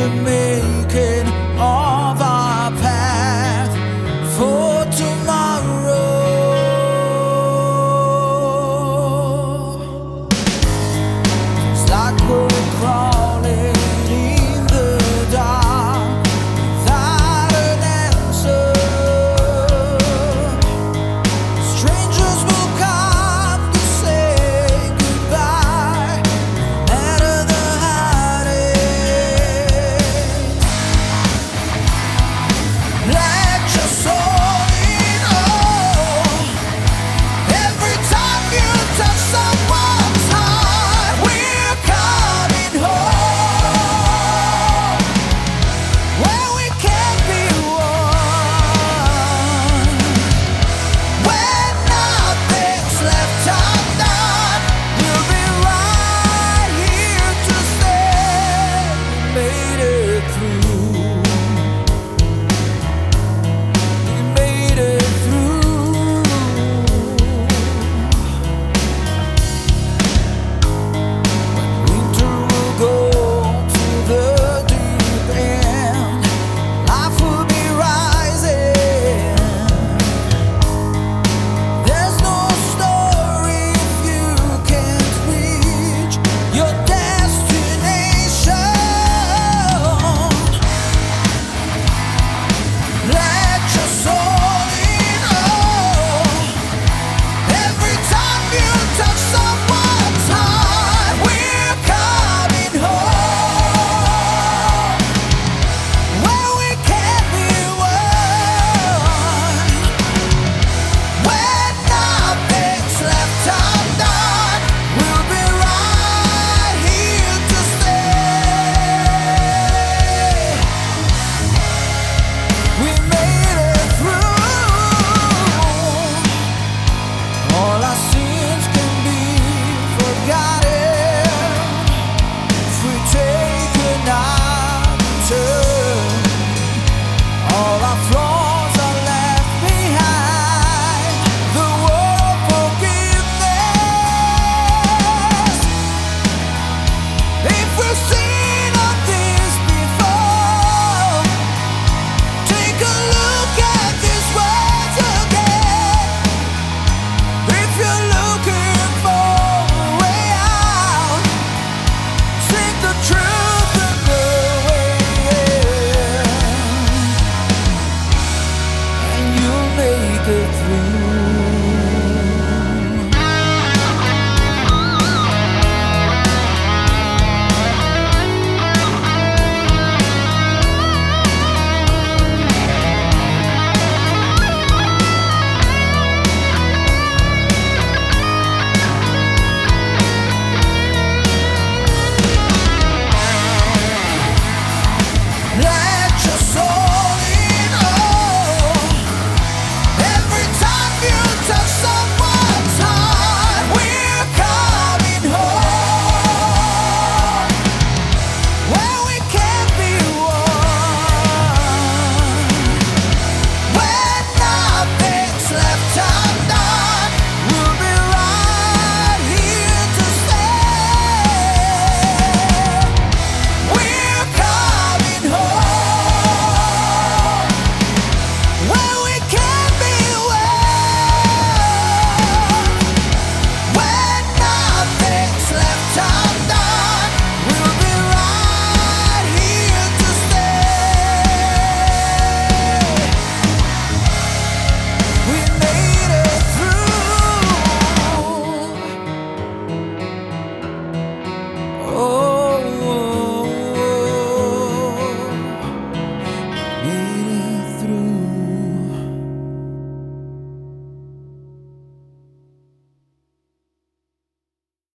to me. 你。